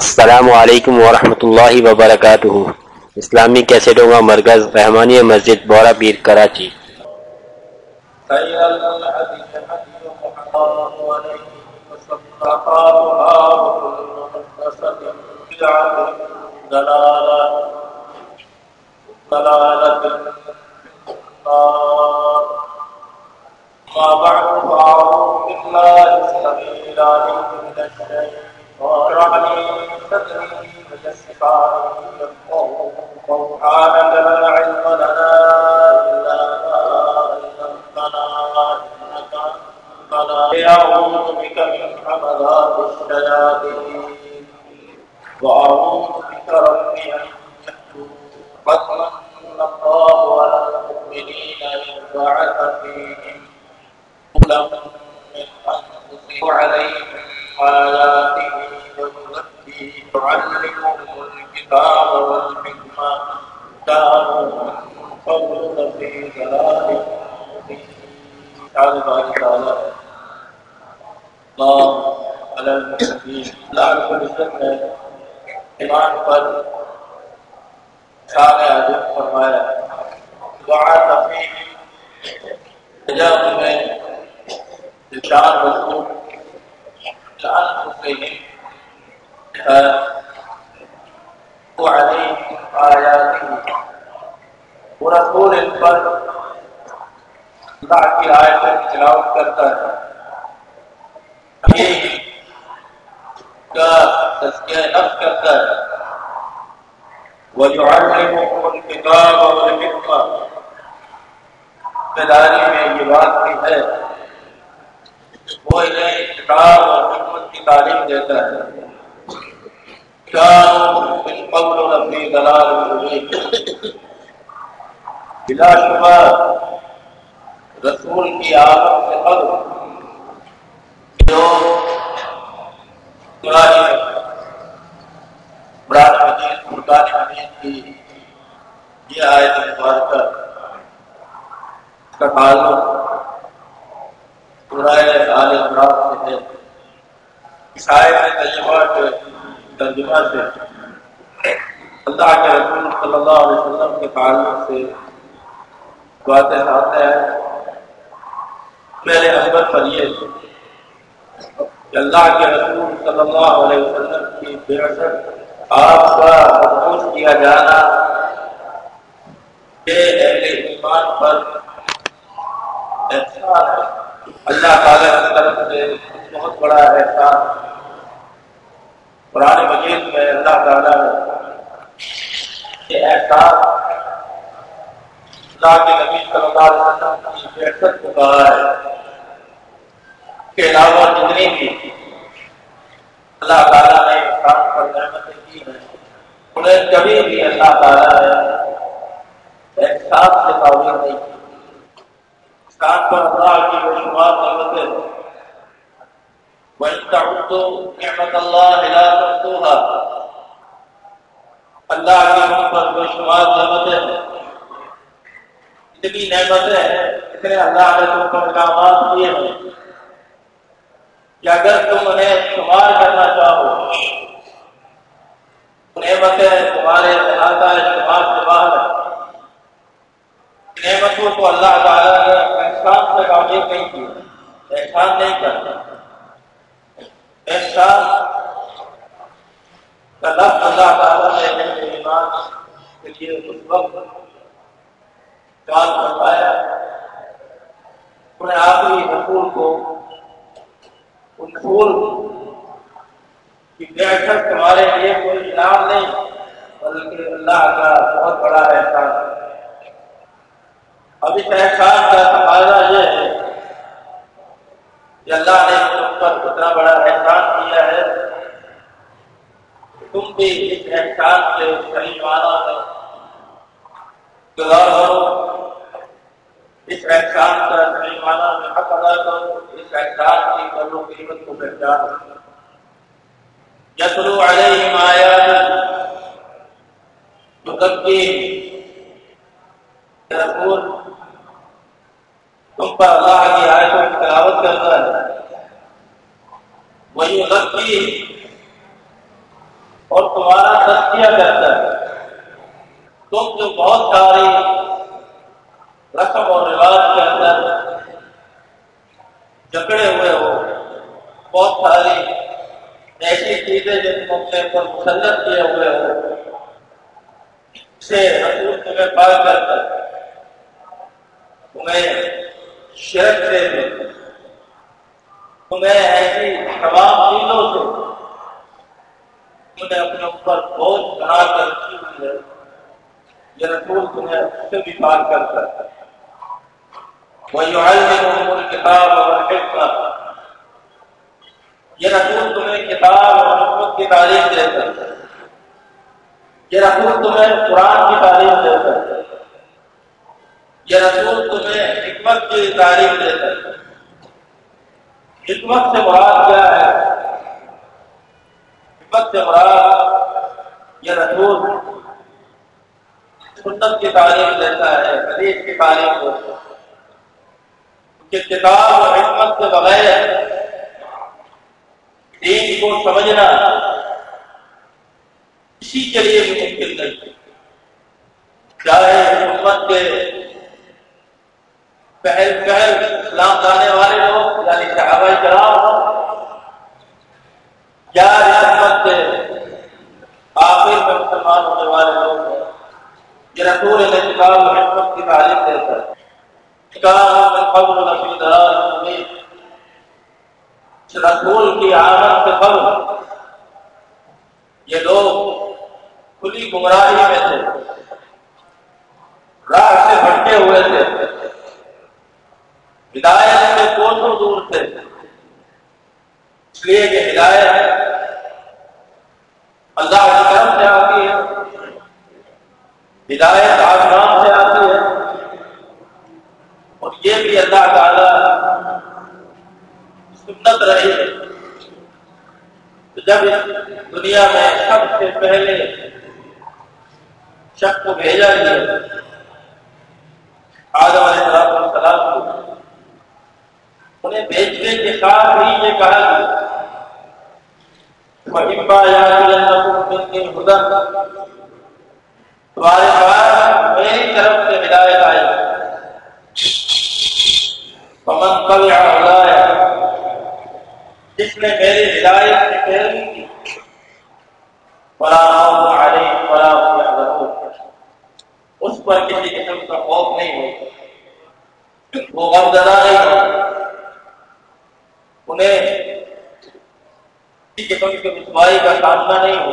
السلام علیکم ورحمۃ اللہ وبرکاتہ۔ اسلامی کیسٹوں کا مرکز رحمانی مسجد بورا پیر کراچی۔ ما بعد فأعوذ بالله السميع العليم من الشيطان الرجيم صدري ويسرني سبحانك لا علم لنا إلا ما علمتنا إنك أنت العليم بك من حملات الشياطين وأعوذ بك رب أن يحضرون الله على المؤمنين إذ بعث فيهم لهم من أنفسهم عليهم آياته ويزكيهم ويعلمهم الكتاب والحكمة. كانوا من قبل في ضلال مبين. تعالى الله على لا ایمان پر شان عظیم فرمایا. دعا تفیح جب میں شان رسول شان حسین وعليه آياته ورسول ان پر اللہ کی آیت تلاوت کرتا ہے کا تذکیہ نفس کرتا ہے وَيُعَلِّمُكُمُ الْكِتَابَ وَالْحِكْمَةَ داری میں یہ بات بھی ہے وہ انہیں کتاب اور حکمت تعلیم دیتا ہے۔ بلا شبہ رسول کی آمد سے قبل جو قرآن قرآن مجید فرقان حمید کی یہ آیت مبارکہ کا تعلق قرآن آل عمران سے ہے۔ اس آیت طیبہ کے ترجمہ سے اللہ کے رسول صلی اللہ علیہ وسلم کے تعلق سے باتیں آتا ہے۔ میرے حضرت پر یہ کہ اللہ کے رسول صلی اللہ علیہ وسلم کی بے بیعت آپ کا محفوظ کیا جانا یہ اہل ایمان پر احسان ہے۔ اللہ تعالیٰ کی طرف سے بہت بڑا احسان ہے۔ قرآن مجید میں اللہ تعالیٰ نے احساس اللہ کے نبی صلی اللہ علیہ وسلم کی بیعت کو کہا ہے کے علاوہ جتنی بھی اللہ تعالیٰ نے انسان پر نعمتیں کی ہیں، انہیں کبھی بھی اللہ تعالیٰ نے احساس سے تعبیر نہیں کی۔ انسان پر اللہ کی بے شمار نعمتیں وَإِن تَعُدُّوا نِعْمَةَ اللَّهِ لَا تُحْصُوهَا اللہ کی ہم پر بے شمار نعمتیں اتنی نعمتیں ہیں، اتنے اللہ نے تم پر کامات کیے ہیں۔ کہ اگر تم انہیں شمار کرنا چاہو نعمتیں تمہارے احاطہ شمار سے باہر نعمتوں کو اللہ تعالیٰ نے احسان سے تعمیر نہیں کی احسان نہیں کرتا۔ احسان کا لفظ اللہ تعالیٰ نے ایمان کے لیے اس وقت کام بتایا انہیں آخری حقوق کو، ان پھول کی بیٹھک تمہارے لیے کوئی انعام نہیں، بلکہ اللہ کا بہت بڑا احسان۔ اب اس احسان کا تقاضا یہ ہے کہ اللہ نے پر اتنا بڑا احسان کیا ہے تم بھی اس احسان سے صحیح معنی میں گزار کرو اس احسان کا صحیح معنی میں حق ادا کرو اس احسان کی قدر و قیمت کو پہچانو یسلو علیہم آیات تکبیر رسول تم پر اللہ کی آیتوں کی تلاوت کرتا ہے۔ وہی غلطی اور تمہارا تجزیہ کرتا ہے۔ تم جو بہت ساری رسم اور رواج کے اندر جکڑے ہوئے ہو، بہت ساری ایسی چیزیں جن کو اپنے پر مسلط کیے ہوئے ہو سے رسول تمہیں پا کر تمہیں شرک سے تمہیں ایسی تمام چیزوں سے تمہیں اپنے اوپر بہت بنا کر رکھی ہوئی ہے یہ رسول تمہیں اس سے بھی پار کر سکتا ہے وَيُعَلِّمُهُمُ الْكِتَابَ وَالْحِكْمَةَ۔ یہ رسول تمہیں کتاب اور حکمت کی تعلیم دیتا ہے یہ رسول تمہیں قرآن کی تعلیم دیتا ہے یہ رسول تمہیں حکمت کی تعلیم دیتا ہے حکمت سے مراد کیا ہے؟ حکمت سے مراد یہ رسول سنت کی تعلیم دیتا ہے، حدیث کی تعلیم دیتا ہے کہ کتاب اور حکمت کے بغیر دین کو سمجھنا اسی کے لیے بھی ممکن نہیں۔ چاہے حکومت کے پہل پہل اسلام لانے والے لوگ یعنی صحابہ کرام ہوں یا حکومت کے آخر میں مسلمان ہونے والے لوگ ہیں۔ یہ رسول علیہ کتاب حکمت کی تعلیم دیتا ہے کام قبل رسول اللہ رسول کی آمد کے قبل یہ لوگ کھلی گمراہی میں تھے، راہ سے بھٹکے ہوئے تھے۔ ہدایت سے کوسوں دور تھے اس لیے کہ ہدایت اللہ کی طرف سے آتی ہے۔ ہدایت آسمان سے آتی ہے۔ اور یہ بھی اللہ تعالی سنت رہی تو جب دنیا میں سب سے پہلے شخص کو بھیجا گیا، آدم علیہ السلام کو انہیں بھیجنے کے ساتھ ہی یہ کہا گیا محبا یا خدا تمہارے پاس میری طرف سے ہدایت آئی۔ پمن کل ہدایت جس نے میری ہدایت کی پیروی کی۔ اس پر کسی قسم کا خوف نہیں ہو وہ غم زدہ نہیں ہو انہیں کسی قسم کی رسوائی کا سامنا نہیں ہو۔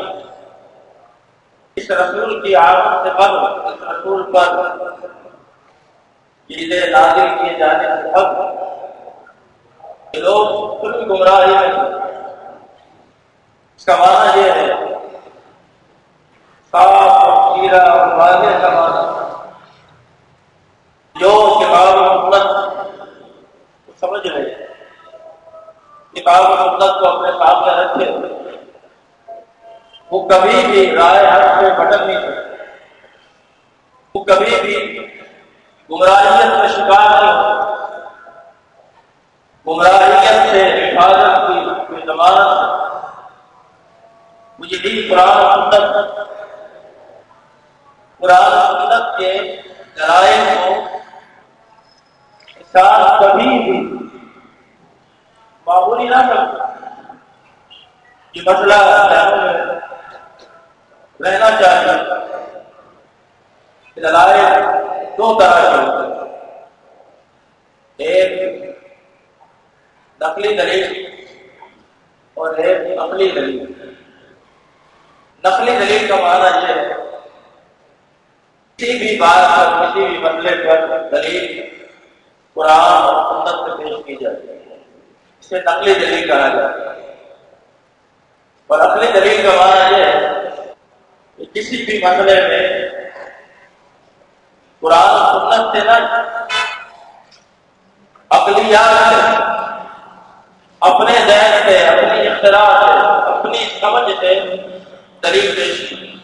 اس رسول کی آمد سے قبل اس رسول پر چیزیں نازل کیے جانے سے قبل لوگ کل گمراہی میں اس کا معنی یہ ہے، صاف اور کیرا اور واضح کا معنی۔ جو کتاب مدت سمجھ رہے کتاب مدت کو اپنے سامنے رکھے وہ کبھی بھی رائے حق سے بٹن نہیں سکتے وہ کبھی بھی گمراہیت کا شکار نہیں گمراہیت سے حفاظت کی کوئی ضمانت مجھے بھی قرآن سنت قرآن سنت کے ذرائع کو انسان کبھی بھی معمولی نہ کرتا یہ مسئلہ رہنا چاہیے دلائل دو طرح کے ہوتے ایک نقلی دلیل اور ایک عقلی دلیل نقلی دلیل کا معنی یہ ہے کسی بھی بات پر کسی بھی مسئلے پر دلیل قرآن اور سنت سے پیش کی جاتی ہے اسے نقلی دلیل کہا جاتا ہے۔ اور اقلی دلیل کا معنی یہ ہے کہ کسی بھی مسئلے میں قرآن سنت سے نہ اقلیات سے، اپنے ذہن سے، اپنی اختراع سے، اپنی سمجھ سے دلیل پیش کی۔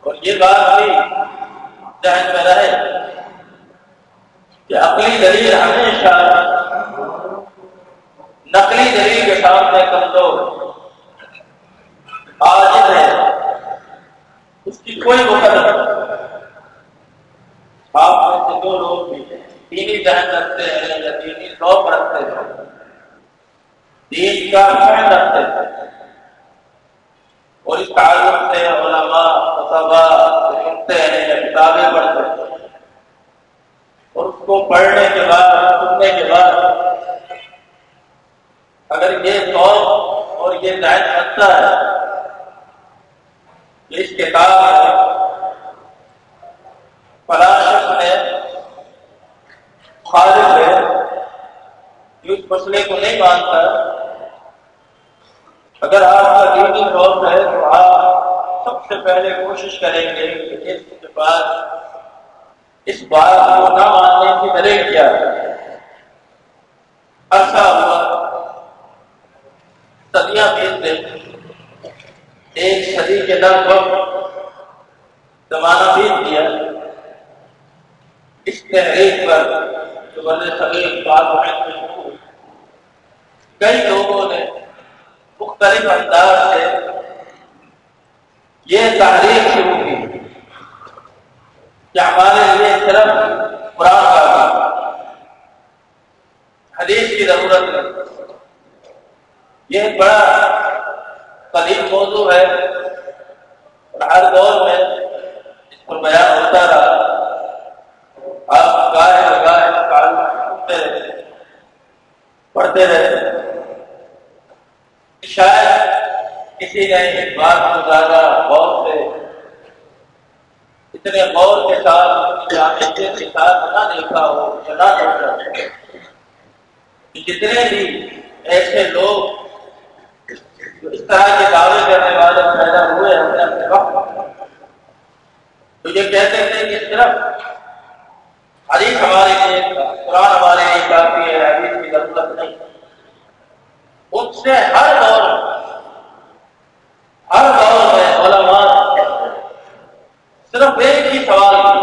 اور یہ بات بھی ذہن میں رہے۔ کہ اپنی دلیل ہمیشہ نقلی دلیل کے سامنے کمزور آج ہے، اس کی کوئی مقدم آپ میں سے دو لوگ بھی دینی ذہن رکھتے ہیں یا دینی شوق رکھتے ہیں۔ دین کا فہم رکھتے ہیں۔ اور اس تعلق سے علماء مطبع سنتے ہیں یا کتابیں پڑھتے ہیں۔ اور اس کو پڑھنے کے بعد، سننے کے بعد اگر یہ شوق اور یہ ذہن سکتا ہے اس کتاب میں فلاں ہے خالد ہے اس مسئلے کو نہیں مانتا اگر آپ کا دینی شوق ہے تو آپ سب سے پہلے کوشش کریں گے کہ اس کے بعد اس بات کو نہ ماننے کی دلیل کیا ہے ایسا ہوا صدیاں بیت گئی ایک صدی کے لگ بھگ زمانہ بیت دیا اس تحریک پر جو بڑے سبھی بات کئی لوگوں نے مختلف انداز سے یہ تحریک شروع کی کہ ہمارے لیے صرف قرآن کا حدیث کی ضرورت ہے یہ بڑا قدیم موضوع ہے اور ہر دور میں اس پر بیان ہوتا رہا آپ گائے لگائے سنتے رہے پڑھتے رہے شاید کسی نے اس بات کو زیادہ غور سے اتنے غور کے ساتھ کے ساتھ نہ دیکھا ہو یا نہ دیکھا جتنے بھی ایسے لوگ جو اس طرح کے دعوے کرنے والے پیدا ہوئے اپنے اپنے وقت تو یہ کہتے تھے کہ صرف حدیث ہمارے لیے، قرآن ہمارے لیے کافی ہے، حدیث کی ضرورت نہیں۔ ان سے ہر دور ہر دور میں علماء صرف ایک ہی سوال کی۔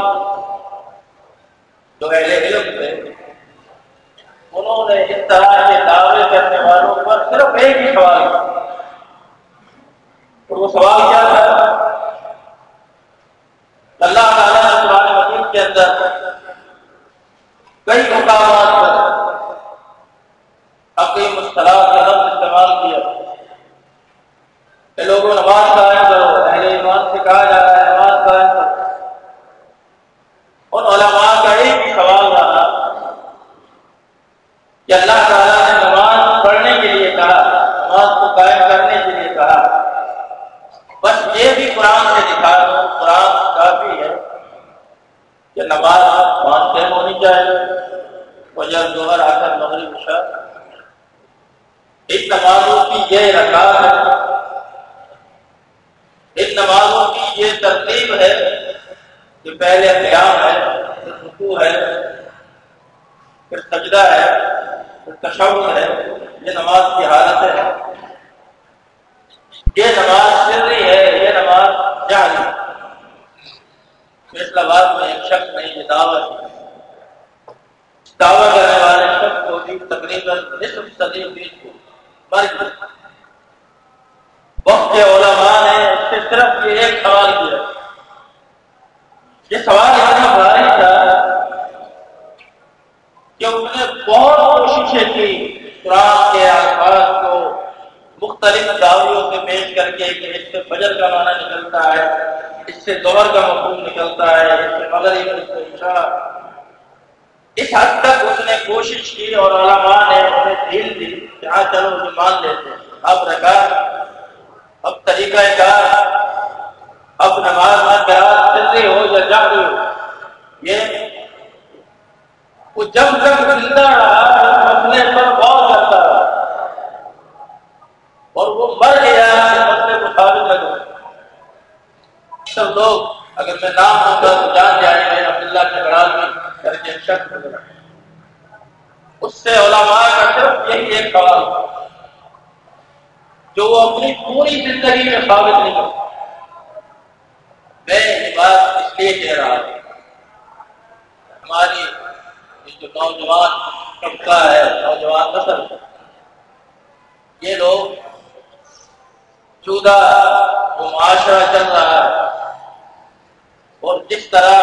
جو اہل علم تھے، انہوں نے اس طرح کے دعوے کرنے والوں پر صرف ایک ہی سوال کیا اور وہ سوال کیا تھا؟ اللہ تعالیٰ نے قرآن مجید کے اندر کئی مقامات پر عقیم مصطلاح کا لفظ استعمال کیا کہ لوگوں نماز قائم کرو اہل ایمان سے کہا جا رہا ہے نماز قائم کرو ان علماء کا ایک ہی سوال رہا کہ اللہ تعالیٰ نے نماز پڑھنے کے لیے کہا نماز کو قائم کرنے کے لیے کہا بس یہ بھی قرآن سے دکھا دو قرآن کافی ہے کہ نماز پانچ ٹائم ہونی چاہیے وجہ دوہر آ کر مغرب شاہ ان نمازوں کی یہ رکاب ہے۔ ان نمازوں کی یہ ترتیب ہے کہ پہلے قیام ہے، پھر رکوع ہے، پھر سجدہ ہے، پھر تشور ہے۔ یہ نماز کی حالت ہے۔ یہ نماز سری ہے، یہ نماز جہل فیصلہ باد میں ایک شخص نہیں یہ دعوت ہے دعوی کرنے والے شخص کو بھی تقریباً نصف صدی بیچ کو وقت کے علماء نے اس سے صرف یہ ایک سوال کیا۔ یہ سوال اتنا بھاری تھا کہ اس نے بہت کوششیں کی قرآن کے الفاظ کو مختلف دعویوں سے پیش کر کے کہ اس سے فجر کا معنی نکلتا ہے، اس سے دوہر کا مفہوم نکلتا ہے، اس سے مغرب، اس سے عشاء۔ اس حد تک اس نے کوشش کی اور علماء نے انہیں ڈھیل دی کہ ہاں چلو اسے مان لیتے اب رکھا، اب طریقہ کار، اب نماز نہ کرا ہو یا جاگ ہو۔ یہ وہ جب تک زندہ رہا اس مسئلے پر غور کرتا رہا اور وہ مر گیا مسئلے کو ثابت لگا سب لوگ اگر میں نام ہوں گا تو جان جائیں گے عبداللہ کے برال میں اس سے علماء کا صرف یہی ایک سوال جو وہ اپنی پوری زندگی میں ثابت نہیں کرتا۔ میں یہ بات اس لیے کہہ رہا ہوں، ہماری جو نوجوان طبقہ ہے، نوجوان نسل، یہ لوگ چودہ جو معاشرہ چل رہا ہے، اور جس طرح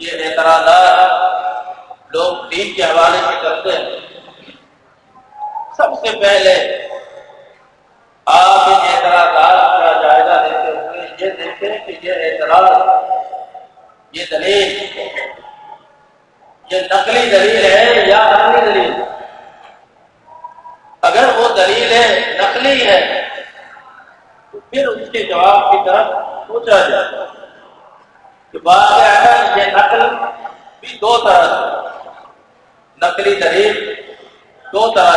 یہ اعتراضات لوگ دین کے حوالے سے کرتے ہیں۔ سب سے پہلے آپ ان اعتراضات کا جائزہ لیتے ہوئے یہ دیکھیں کہ یہ اعتراض، یہ دلیل، یہ نقلی دلیل ہے یا نقلی دلیل؟ اگر وہ دلیل ہے، نقلی ہے، تو پھر اس کے جواب کی طرف سوچا جائے۔ کہ بات اگر یہ نقل بھی دو طرح سے۔ نقلی دلیل دو طرح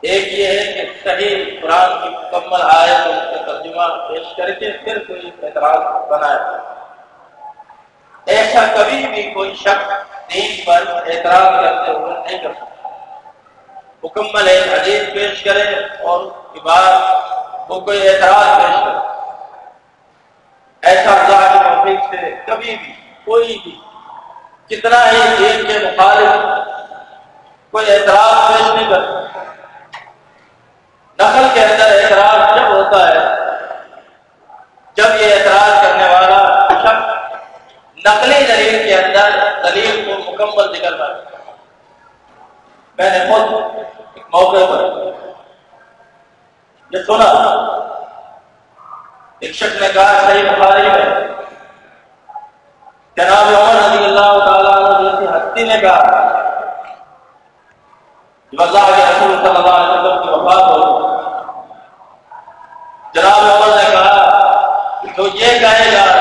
ایک یہ ہے کہ صحیح قرآن کی مکمل آئے تو اس کا ترجمہ پیش کر کے پھر کوئی اعتراض بنائے۔ ایسا کبھی بھی کوئی شخص دین پر اعتراض کرتے ہوئے نہیں کر سکتا۔ مکمل ایک حدیث پیش کرے اور اس کے بعد وہ کوئی اعتراض پیش کرے۔ ایسا اللہ کے توفیق سے کبھی بھی، کوئی بھی کتنا ہی دین کے مخالف کوئی اعتراض پیش نہیں کر سکتا نقل کے اندر اعتراض جب ہوتا ہے، جب یہ اعتراض کرنے والا شخص نقلی دلیل کے اندر دلیل کو مکمل ذکر کر میں نے خود ایک موقع پر یہ سنا۔ ایک شخص نے کہا، صحیح بخاری میں جناب عمر رضی اللہ ہستی جب اللہ کے رسول صلی اللہ علیہ وسلم کی وفات ہو۔ جناب عمر نے کہا، تو یہ کہے گا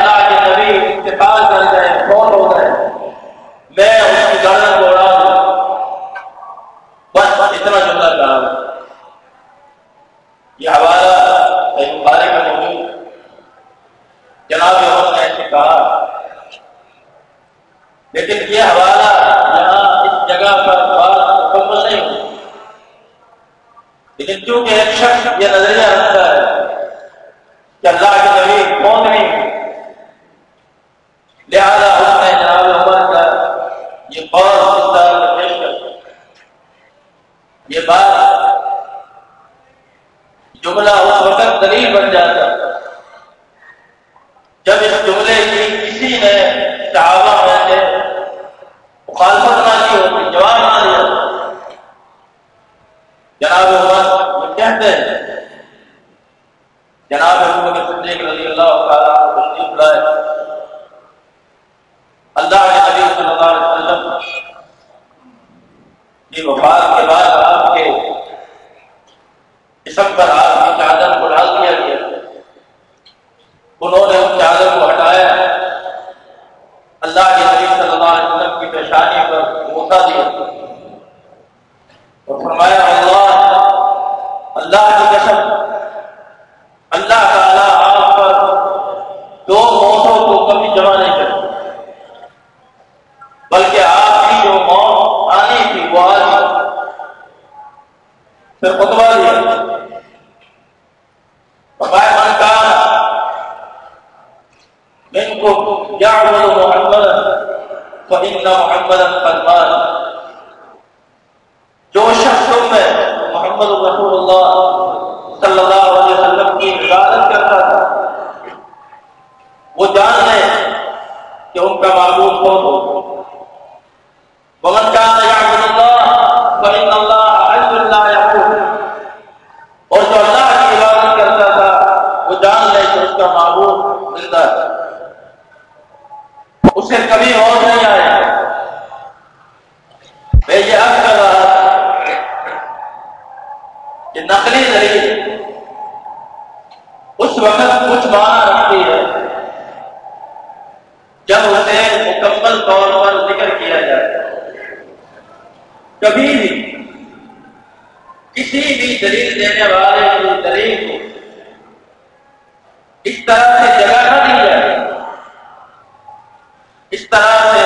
اس طرح سے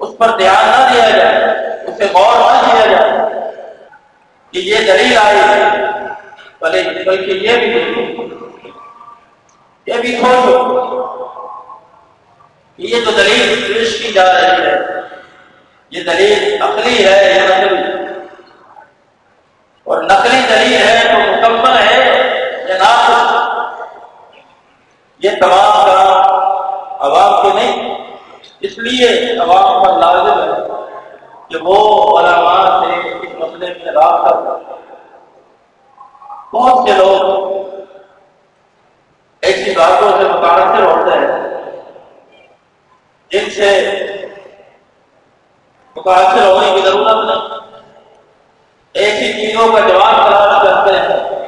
اس پر دھیان نہ دیا جائے، اسے غور نہ کیا جائے کہ یہ دلیل آئی بھلے بلکہ یہ بھی یہ بھی سوچو کہ یہ جو دلیل پیش کی جا رہی ہے، یہ دلیل عقلی ہے یا نقلی؟ اور نقلی دلیل ہے تو مکمل ہے یا نہ یہ تمام اس لیے عوام پر لازم ہے کہ وہ علماء سے اس مسئلے میں رابطہ بہت سے لوگ ایسی باتوں سے متاثر ہوتے ہیں جن سے متاثر ہونے کی ضرورت نہیں۔ ایسی چیزوں کا جواب تلاش کرتے ہیں۔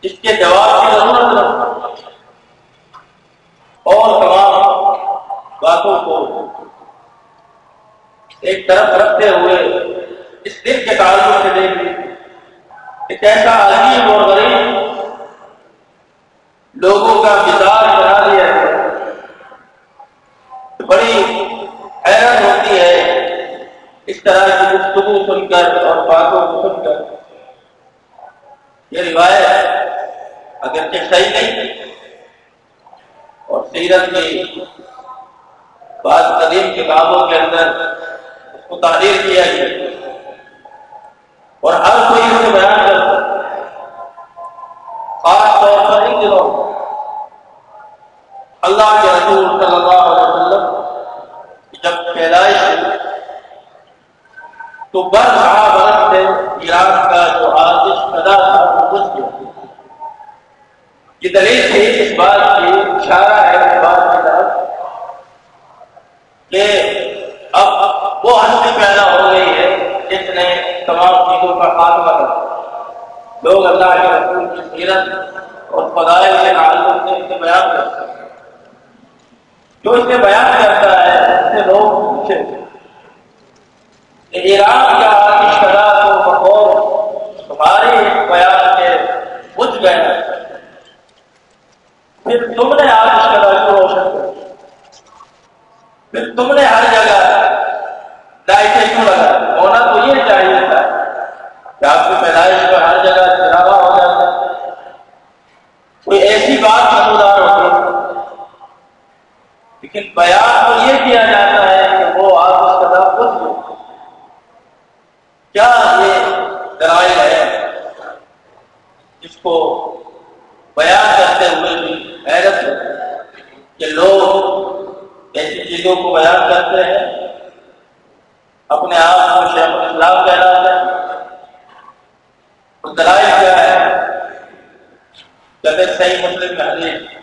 جس کے جواب کی ضرورت نہیں۔ اور تمام باتوں کو ایک طرف رکھتے ہوئے اس دل کے تعلق سے دیکھ لیجیے ایک ایسا عجیب اور غریب لوگوں کا مزاج بنا دیا ہے۔ بڑی حیرت ہوتی ہے اس طرح کی گفتگو سن کر اور باتوں کو سن کر۔ یہ روایت اگرچہ صحیح نہیں اور سیرت کی بعض قدیم کتابوں کے اندر کو تعدیر کیا گیا اور ہر کوئی اسے بیان کرتا خاص طور پر ان دنوں اللہ کے رسول صلی اللہ علیہ وسلم جب پیدائش ہوئی، تو بر ہاں برس سے ایران کا جو آتش پیدا تھا، وہ بچ گیا۔ یہ دلیل تھی اس بات کی، اشارہ ہے اس بات کی طرف کہ لوگ اللہ کے رسول کی سیرت اور فضائل کے تعلق سے اسے بیان کرتے ہیں۔ جو اسے بیان کرتا ہے، اس سے لوگ پوچھے کہ ایران کا آتش کدا تو بخور تمہارے اس بیان کے بجھ گئے پھر تم نے آتش کدا کو روشن کر پھر تم نے ہر جگہ لائٹیں کیوں لگا ہونا تو یہ چاہیے تھا۔ کہ آپ کی پیدائش میں ہر جگہ چراغا ہو جاتا کوئی ایسی بات نمودار ہوتی لیکن بیان تو یہ کیا جاتا ہے کہ وہ آپ اس کا خود کیا یہ دلائل ہے جس کو بیان کرتے ہوئے بھی حیرت کہ لوگ ایسی چیزوں کو بیان کرتے ہیں، اپنے آپ کو شیخ الاسلام کہلاتے ہیں۔ دلائل کیا ہے؟ کہتے صحیح مسلم میں حدیث۔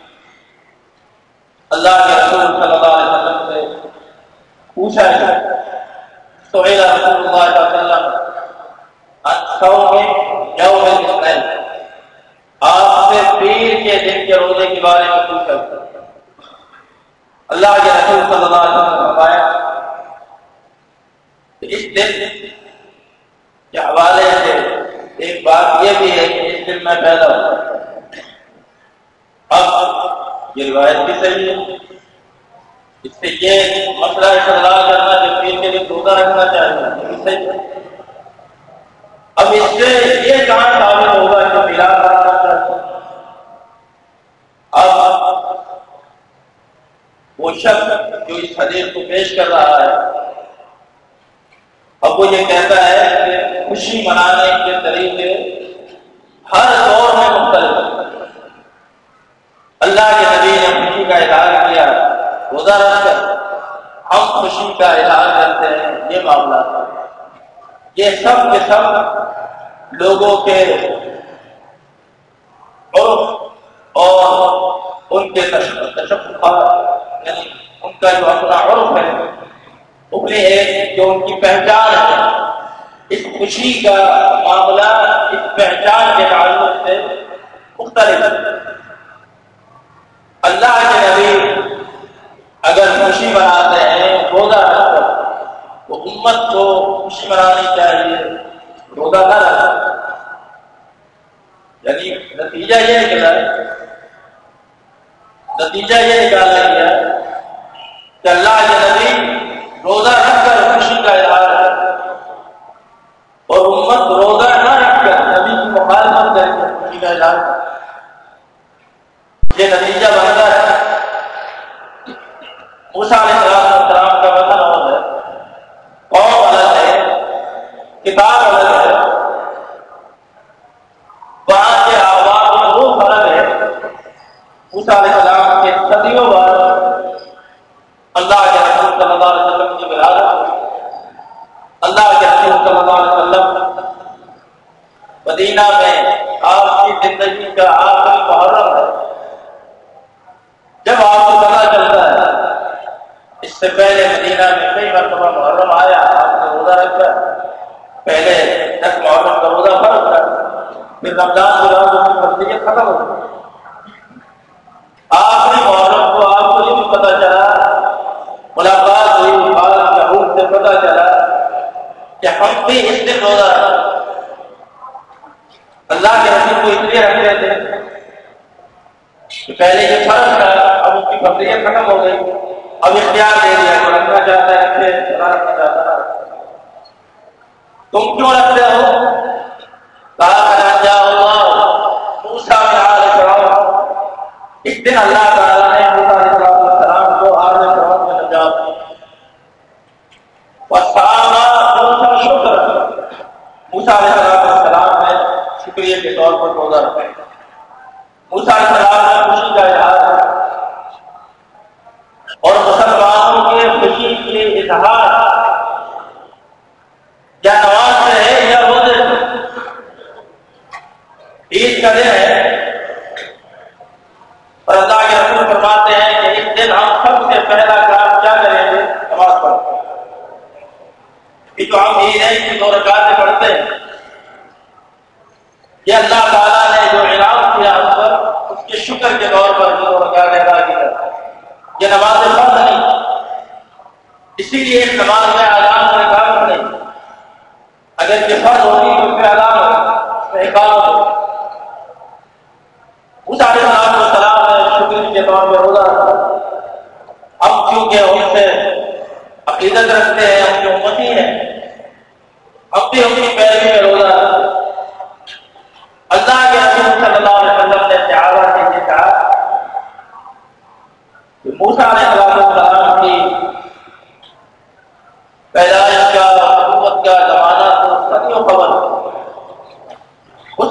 اللہ کے رسول صلی اللہ علیہ وسلم سے پوچھا ہے تو رسول اللہ علیہ وسلم آپ سے پیر کے دن کے روزے کے بارے میں پوچھا اللہ کے رسول صلی اللہ علیہ وسلم فرمایا اس دن کے حوالے سے ایک بات یہ بھی ہے کہ پیدا ہوا۔ اب یہ روایت بھی صحیح ہے۔ اس سے یہ مسئلہ استعمال کرنا، جو پیر کے لیے روزہ رکھنا چاہیے، یہ صحیح ہے۔ اب اس سے یہ کہاں ثابت ہوگا کہ ملا کرنا اب وہ شخص جو اس حدیث کو پیش کر رہا ہے، اب وہ یہ کہتا ہے کہ خوشی منانے کے طریقے ہر دور میں مختلف۔ اللہ کے نبی نے خوشی کا اظہار کیا، روزہ رکھ کر۔ ہم خوشی کا اظہار کرتے ہیں، یہ معاملہ۔ تھا یہ سب کے سب لوگوں کے عرف اور ان کے یعنی ان کا جو اپنا عرف ہے اپنے ایک جو ان کی پہچان ہے۔ اس خوشی کا معاملہ، اس پہچان کے تعلق سے مختلف اللہ کے نبی اگر خوشی مناتے ہیں، روزہ رکھ تو امت کو خوشی منانی چاہیے، روزہ نہ رکھ یعنی نتیجہ یہ نکلا نتیجہ یہ نکالا گیا کہ اللہ کے نبی روزہ یہ نتیجہ بنتا ہے۔ اس علیہ السلام کا وطن ہے۔ قوم الگ ہے، کتاب الگ ہے۔ وہاں کے آباد میں روح الگ ہے۔ اس علیہ نظام علیہ السلام نے شکریہ کے طور پر روزہ رکھیں۔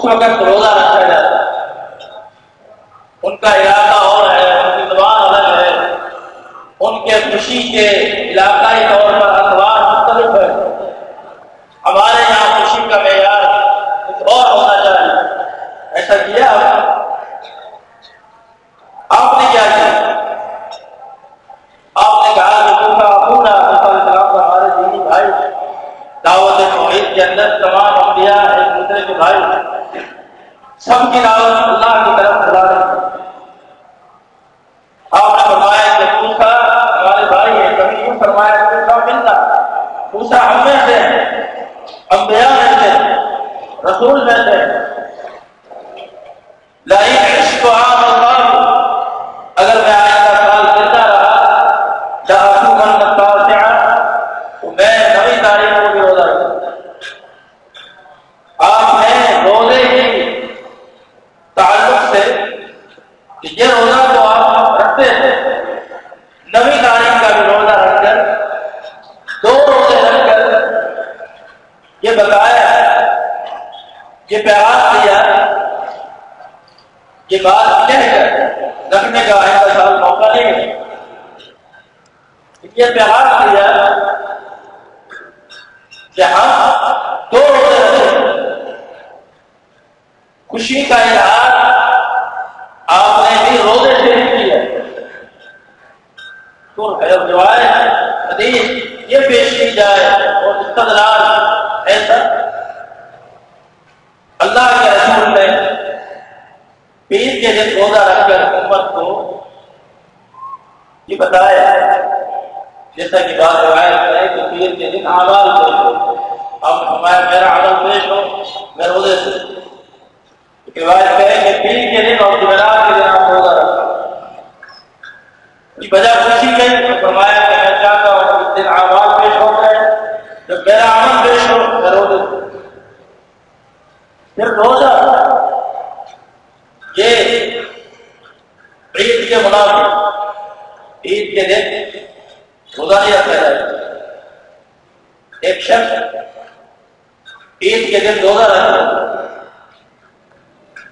وقت روزہ رکھا جاتا ہے ان کا ارادہ اور ہے، ان کی زبان الگ ہے، ان کے خوشی کے یہ بات کہہ کر رکھنے کا آئندہ سال موقع نہیں ملے یہ پیار کیا کہ ہم دو خوشی کا اظہار آپ نے بھی روزے سے کیا تو حضرت آئے حدیث یہ پیش کی جائے اور استدلال ایسا اللہ کو یہ بتایا جیسا کہ بات روایت ہے کہ پیر کے دن آواز پیش ہو اب ہمارے میرا عمل پیش ہو، میں روزے سے۔ روایت کریں کہ پیر کے دن اور جمعرات کے دن آپ روزہ رکھا کی وجہ خوشی گئی فرمایا کہ میں چاہتا ہوں اس دن آواز پیش ہوتا ہے جب میرا عمل پیش ہو، میں روزے سے۔ پھر روزہ۔ یہ دیکھ مظاہرہ پیدا ہے ایک شخص عید کے دن روزہ رہا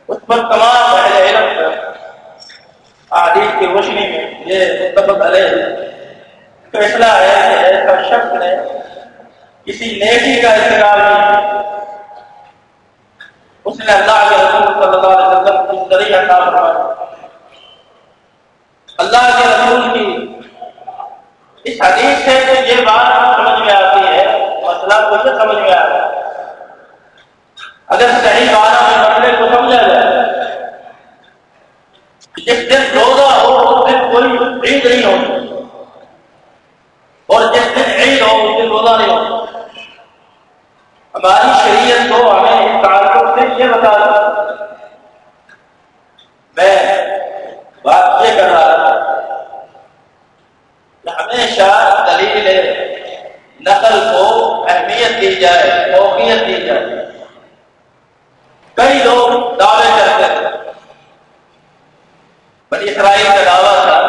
اس پر تمام اہل علم عادیت کی روشنی میں یہ متفق علیہ فیصلہ ہے کہ ایسا شخص نے کسی نیکی کا استقبال کیا اس نے اللہ کے رسول صلی اللہ علیہ وسلم کو ذریعہ کا فرمایا اللہ کے رسول اگر صحیح معنی میں مسئلے کو سمجھا جائے جس دن روزہ ہو اس دن کوئی عید نہیں ہو اور جس دن عید ہو اس دن روزہ نہیں ہو ہماری شریعت کو ہمیں اس تعلق سے یہ بتا دیا میں بات یہ کر رہا تھا کہ ہمیشہ دلیل نقل کو اہمیت دی جائے فوقیت دی جائے کئی لوگ دعوے کرتے ہیں بنی اسرائیل کا دعویٰ تھا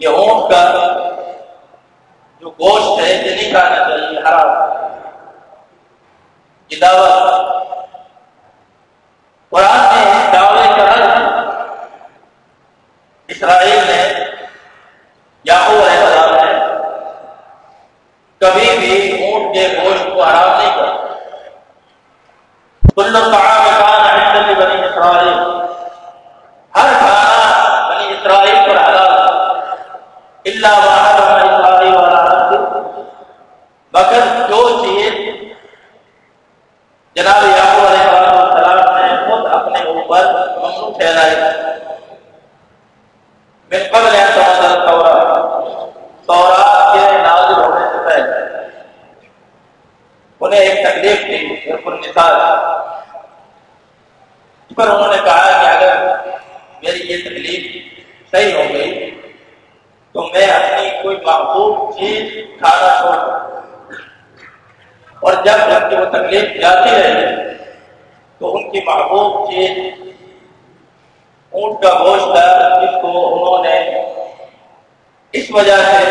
کہ اونٹ کا جو گوشت ہے یہ نہیں کھانا چاہیے حرام یہ دعویٰ قرآن نے دعوے کا رد اسرائیل نے یاقو علیہ السلام نے کبھی بھی اونٹ کے گوشت کو حرام نہیں کرتے کل طعام کان عند بنی اسرائیل ہر کھانا بنی اسرائیل پر حلال الا ما حرم اسرائیل ولا مگر جو چیز جناب یعقوب علیہ السلام نے خود اپنے اوپر ممنوع ٹھہرائی من قبل ان تنزل التوراۃ تورات کے نازل ہونے سے پہلے انہیں ایک تکلیف تھی بالکل مثال پر انہوں نے کہا کہ اگر میری یہ تکلیف صحیح ہو گئی تو میں اپنی کوئی محبوب چیز کھانا چھوڑ دوں اور جب جبکہ وہ تکلیف جاتی رہی تو ان کی محبوب چیز اونٹ کا گوشت تھا جس کو انہوں نے اس وجہ سے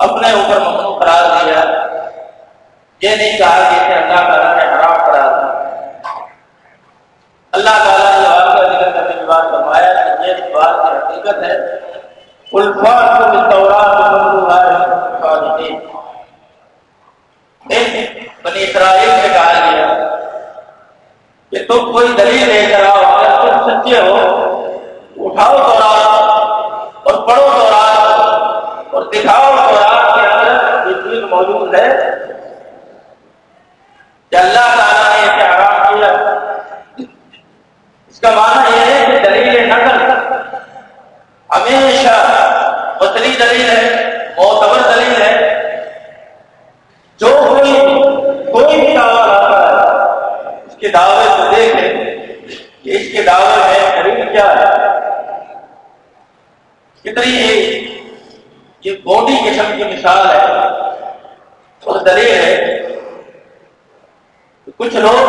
اپنے اوپر ممنوع قرار دیا یہ نہیں کہا کہ اسے اللہ تعالیٰ نے حرام کرا دیا اللہ تعالیٰ نے واقعہ ذکر کرنے کے بعد فرمایا کہ یہ بات کی حقیقت ہے الفاظ کو بالتورات بالتورات بنی اسرائیل سے کہا گیا کہ تم کوئی دلیل لے کر آؤ، اگر تم سچے ہو، اٹھاؤ تو رات اور پڑھو تو اور دکھاؤ تو رات کے اندر یہ چیز موجود ہے کہ اللہ تعالیٰ نے اسے آرام کیا۔ اس کا معنی یہ ہے کہ دلیل نقل ہمیشہ بطری دلیل ہے معتبر دلیل ہے جو کوئی کوئی بھی دعویٰ لاتا ہے اس کے دعوے کو دیکھیں کہ اس کے دعوے میں دلیل کیا ہے کتنی یہ بوڈی قسم کی مثال ہے اور دلیل ہے کچھ لوگ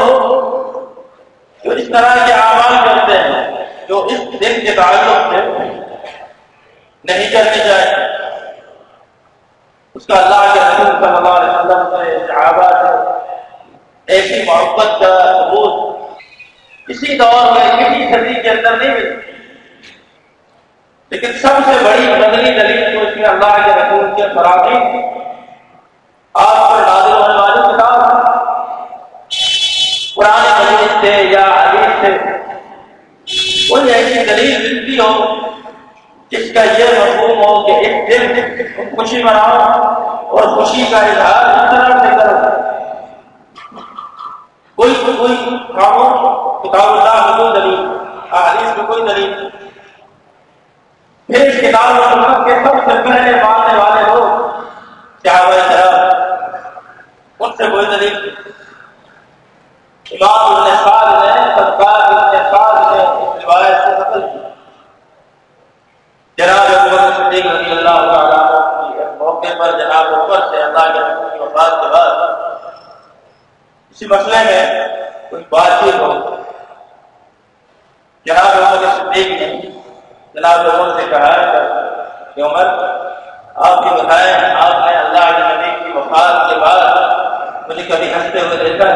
جو اس طرح کے آواز کرتے ہیں، جو اس دن کے تعلق سے نہیں کرنے چاہیے اس کا اللہ کے رسول صلی اللہ علیہ وسلم سے صحابہ سے ایسی محبت کا ثبوت کسی دور میں کسی صدی کے اندر نہیں ملی لیکن سب سے بڑی بدنی دلیل تو اس میں اللہ کے رسول کے فراہمی آپ پر نازل ہونے والی کتاب پرانے مجلس سے یا حدیث سے کوئی ایسی دلیل ملتی ہو جس کا یہ مفہوم ہو کہ ایک دن خوشی مناؤ اور خوشی کا اظہار اس طرح سے کرو۔ کوئی کوئی کاموں کتاب اللہ میں کوئی دلیل حدیث میں کوئی دلیل۔ پھر اس کتاب و کے سب سے پہلے ماننے والے لوگ صحابہ کرام ان سے کوئی دلیل امام ابن نے صدقات ابن سعد نے اس روایت سے نقل کی جناب عمر صدیق رضی اللہ تعالیٰ کی موقع پر جناب عمر سے اللہ کے رسول کی وفات کے بعد اسی مسئلے میں کوئی بات چیت ہو۔ جناب عمر صدیق نے جناب عمر سے کہا کہ عمر آپ کی بتائیں آپ نے اللہ کے نبی کی وفات کے بعد مجھے کبھی ہنستے ہوئے دیکھا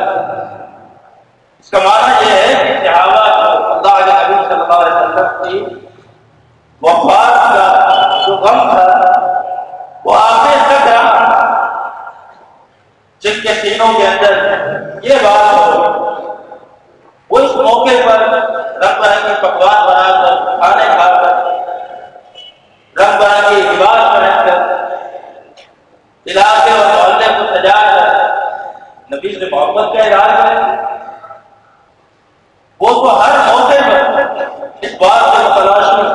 اس کا معنی یہ ہے کہ صحابہ اللہ کے نبی صلی اللہ علیہ برکت تھی وفات کا جو غم تھا، وہ آخر تک رہا۔ جن کے سینوں کے اندر یہ بات ہو وہ اس موقع پر رنگ برنگی پکوان بنا کر کھانے کھا کر رنگ برنگی لباس پہن کر علاقے اور محلے کو سجا کر نبی سے محبت کا اظہار کریں وہ تو ہر موقع پر اس بات سے تلاش میں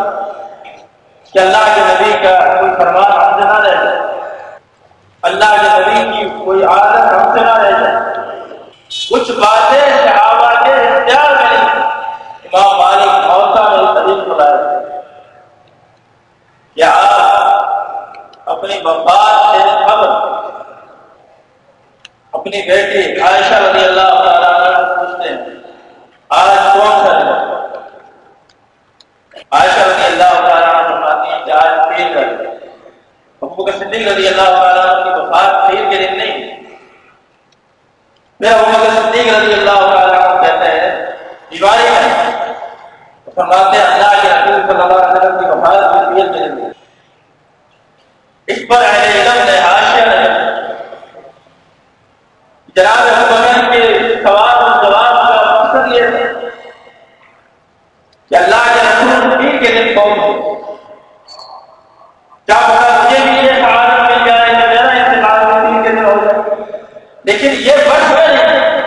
کہ اللہ کے نبی کا کوئی فرمان ہم سے نہ رہ جائے اللہ کے نبی کی کوئی عادت ہم سے نہ رہ جائے کچھ باتیں صحابہ کے اختیار میں نہیں امام مالک موتا میں قدیم کو لائے کیا آپ اپنی وفات سے خبر اپنی بیٹی عائشہ رضی اللہ تعالیٰ پوچھتے ہیں آج کون سا دن عائشہ رضی اللہ تعالیٰ فرماتی ہیں کہ آج پیر کا دن ابو بکر صدیق رضی اللہ تعالیٰ کی وفات پیر کے دن نہیں پھر ابو بکر صدیق رضی اللہ تعالیٰ کہتے ہیں دیوالی کا فرماتے ہیں اللہ کے رسول صلی اللہ علیہ وسلم کی وفات پیر کے دن اس پر اہل علم نے حاشیہ نے جناب ابو بکر کے سوال اور جواب مقصد یہ ہے کہ اللہ کے رسول پیر کے دن کون ہو کیا پتا مجھے بھی یہ سہارا مل جائے کہ میرا انتقال پیر کے دن ہو جائے لیکن یہ بس میں نہیں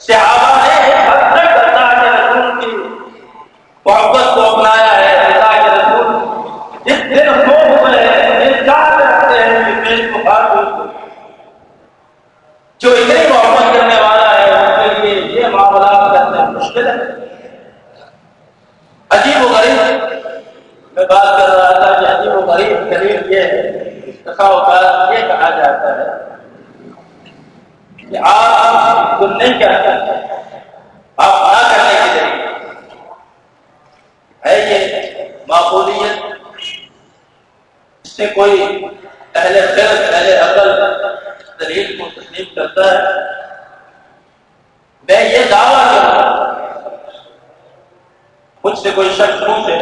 صحابہ نے حد تک اللہ کے رسول کی محبت کو اپنایا ہے اللہ کے رسول جس دن خوف میں ہے چاہتے رکھتے ہیں کہ میری بخار جو اتنی محبت کرنے والا ہے ان کے لیے یہ معاملات کرنا مشکل ہے عجیب و غریب میں بات کر رہا تھا کہ عجیب و غریب غریب یہ ہے کا یہ کہا جاتا ہے کہ آپ تم نہیں کہتے، آپ نہ کرنے کے ذریعے ہے یہ معقولیت؟ اس سے کوئی اہل خیر اہل عقل دلیل کو تسلیم کرتا ہے؟ میں یہ دعویٰ کروں مجھ سے کوئی شخص پوچھے،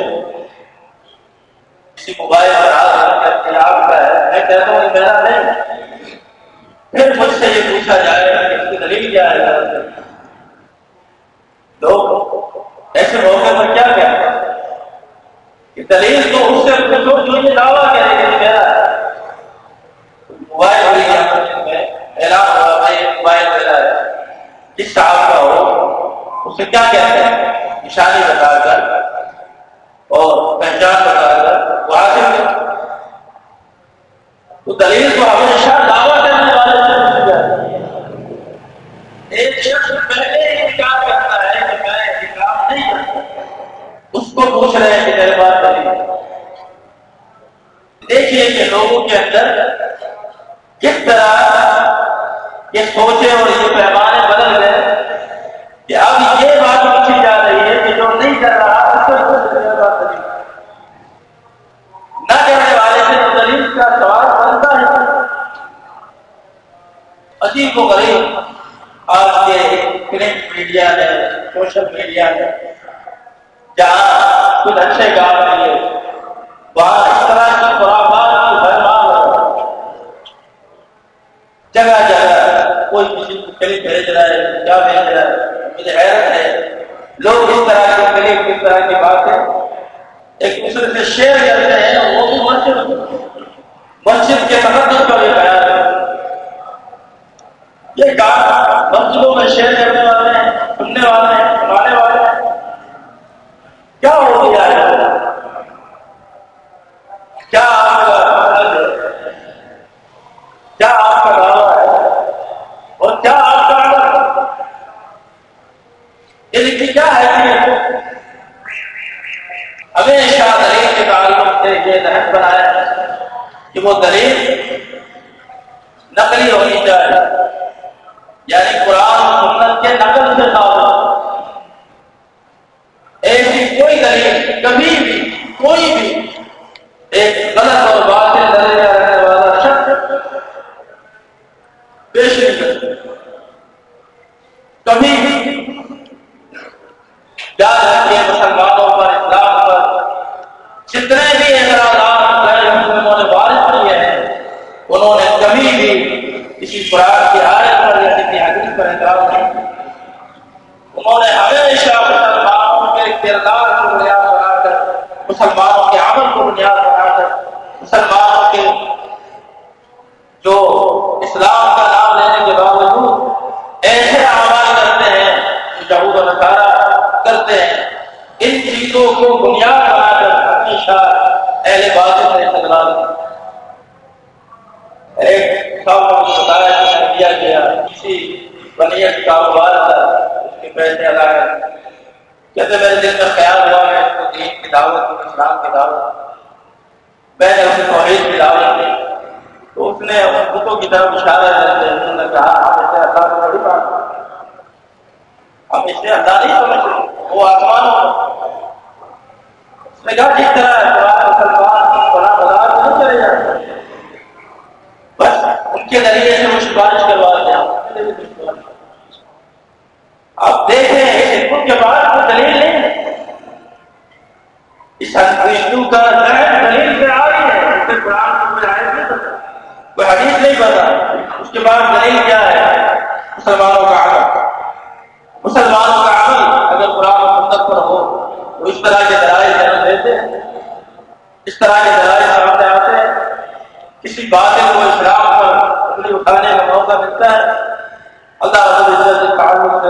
کسی موبائل پر ہاتھ کے آپ کا ہے میں کہتا ہوں کہ میرا نہیں. پھر مجھ سے یہ پوچھا جائے گا کہ اس کی دلیل کیا ہے تو ایسے موقع پر کیا کہتے ہیں؟ کہ دلیل تو اس سے پوچھو جو یہ دعویٰ کرے گا کہ میرا موبائل میں اعلان ہوا، بھائی، موبائل میرا ہے. جس صاحب کا ہو اسے کیا کہتے ہیں؟ نشانی بتا کر اور پہچان پوچھ رہے ہیں کہ میرے بات دلیل دیکھیے کہ لوگوں کے اندر کس طرح یہ سوچے اور یہ پیمانے بدل گئے کہ اب یہ بات پوچھی جا رہی ہے کہ جو نہیں کر رہا، اس کو نہ کرنے والے سے تو دلیل کا سوال بنتا ہے عجیب و غریب آج کے پرنٹ میڈیا ہے سوشل میڈیا ہے جہاں کچھ اچھے کام ملے وہاں اس طرح کی خرافات کی بھرمار جگہ جگہ کوئی کسی کو کلپ بھیج رہا ہے کیا بھیج رہا ہے مجھے حیرت ہے۔ لوگ اس طرح کے کلپ کس طرح کی باتیں ایک دوسرے سے شیئر کرتے ہیں، وہ بھی مسجد مسجد کے تقدس کا بھی خیال ہے۔ یہ کام مسجدوں میں شیئر کرنے والے ہیں، سننے والے ہیں سنانے والے ہیں کیا ہو گیا ہے کیا آپ کا کیا آپ کا دعویٰ ہے اور کیا آپ کا ان کی کیا حیثیت ہمیشہ دلیل کے تعلق سے یہ نہج بنایا کہ وہ دلیل نقلی کرتے ہیں۔ ان چیزوں کو بنیاد بنا کر ہمیشہ اہل بازو نے استقلال ایک بتایا دیا گیا کسی بنیت کاروبار تھا اس کے پیسے ادا کر کہتے میرے دل میں خیال ہوا ہے تو دین کی دعوت، اسلام کی دعوت۔ میں نے اسے توحید کی دعوت دی۔ تو اس نے ان بتوں کی طرف اشارہ کرتے انہوں نے کہا ہم اسے اللہ کو بڑی بات ہم اسے اللہ نہیں سمجھتے وہ آسمان اس نے کہا جس طرح مسلمان بڑا بازار میں نہیں چلے جاتے بس ان کے ذریعے سے وہ سفارش کروا دیا آپ دیکھیں خود کے بعد کوئی دلیل نہیں اس ہندو کا ذہن دلیل سے آ رہی ہے اس کے قرآن کو کوئی آئے نہیں پتا کوئی حدیث نہیں پتا اس کے بعد دلیل کیا ہے؟ مسلمانوں کا مسلمانوں کا عمل اگر قرآن و سنت پر ہو، تو اس طرح کے درائل جنم دیتے ہیں۔ اس طرح کے درائل سامنے آتے ہیں۔ کسی بات کو اسلام پر اپنی اٹھانے کا موقع ملتا ہے۔ اللہ رب العزت کے تعلق سے